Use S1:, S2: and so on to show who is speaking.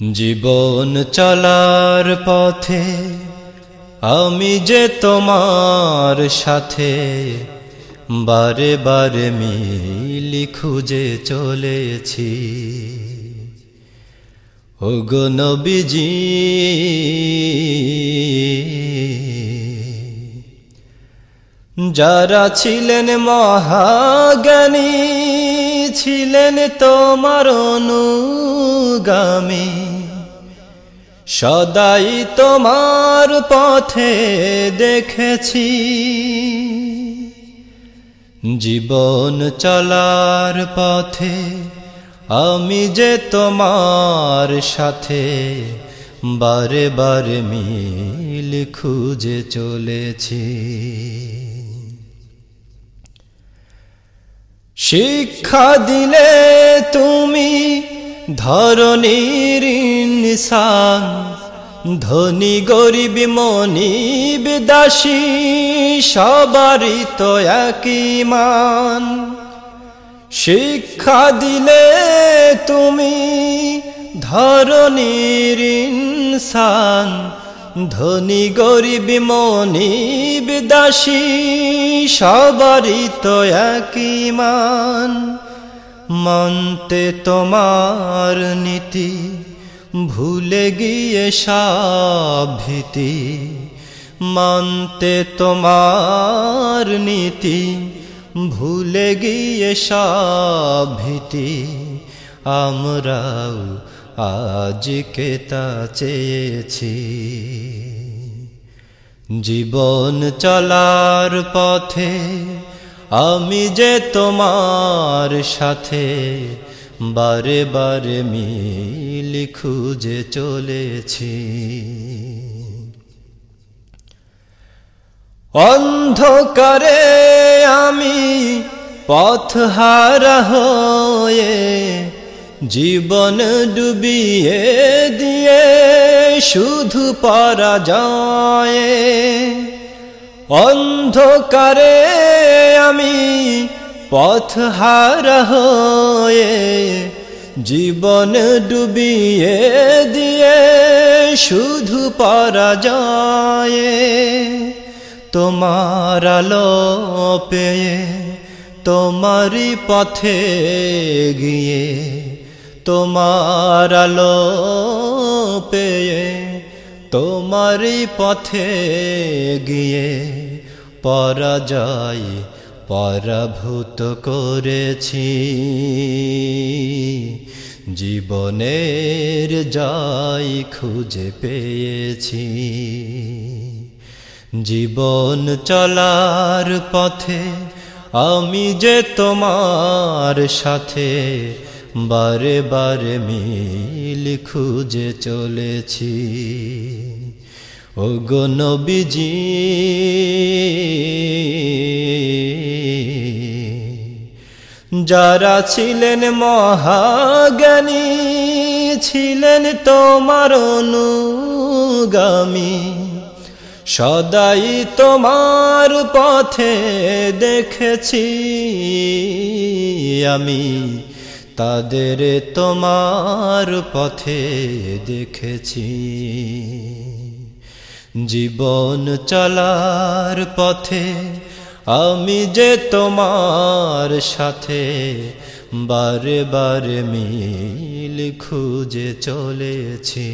S1: জীবন চলার পথে আমি যে তোমার সাথে বারে বারে মিলি খুঁজে চলেছি। ওগো নবীজি, যারা ছিলেন মহাজ্ঞানী ছিলেন তোমার অনুগামী। সদাই তোমার পথে দেখেছি। জীবন চলার পথে আমি যে তোমার সাথে বারে বারে মিল খুঁজে চলেছি। শিক্ষা দিলে তুমি ধরনীর ইনসান। ধনী গরিব মনিব দাসী সবারই তো একই শিক্ষা দিলে তুমি ধরনীর ইনসান। ধনী গরিব মনিব দাসী সবারই তো একই মান। মানতে তোমার নীতি, ভুলে গিয়ে সাভীতি মানতে তোমার নীতি, ভুলে গিয়ে সাভীতি আমরাও আজকে তা চেয়েছি। জীবন চলার পথে আমি যে তোমার সাথে বারে বারে মিল খুঁজে চলেছি। অন্ধকারে আমি পথ হারা হয়ে জীবন ডুবিয়ে দিয়ে শুধু পরাজয়ে। অন্ধকারে আমি পথ হারা হয়ে জীবন ডুবিয়ে দিয়ে শুধু পরাজয়ে। তোমার আলো পেয়ে তোমারই পথে গিয়ে তোমার আলো পেয়ে তোমারই পথে গিয়ে পরাজয় পরাভূত করেছি। জীবনের যাই খুঁজে পেয়েছি। জীবন চলার পথে আমি যে তোমার সাথে বারে বারে মিল খুঁজে চলেছি। ও নবীজি, যারা ছিলেন মহাজ্ঞানী, ছিলেন তোমার অনুগামী। সদাই তোমার পথে দেখেছি আমি। তাদের তোমার পথে দেখেছি। জীবন চলার পথে আমি যে তোমার সাথে বারে বারে মিল খুঁজে চলেছি।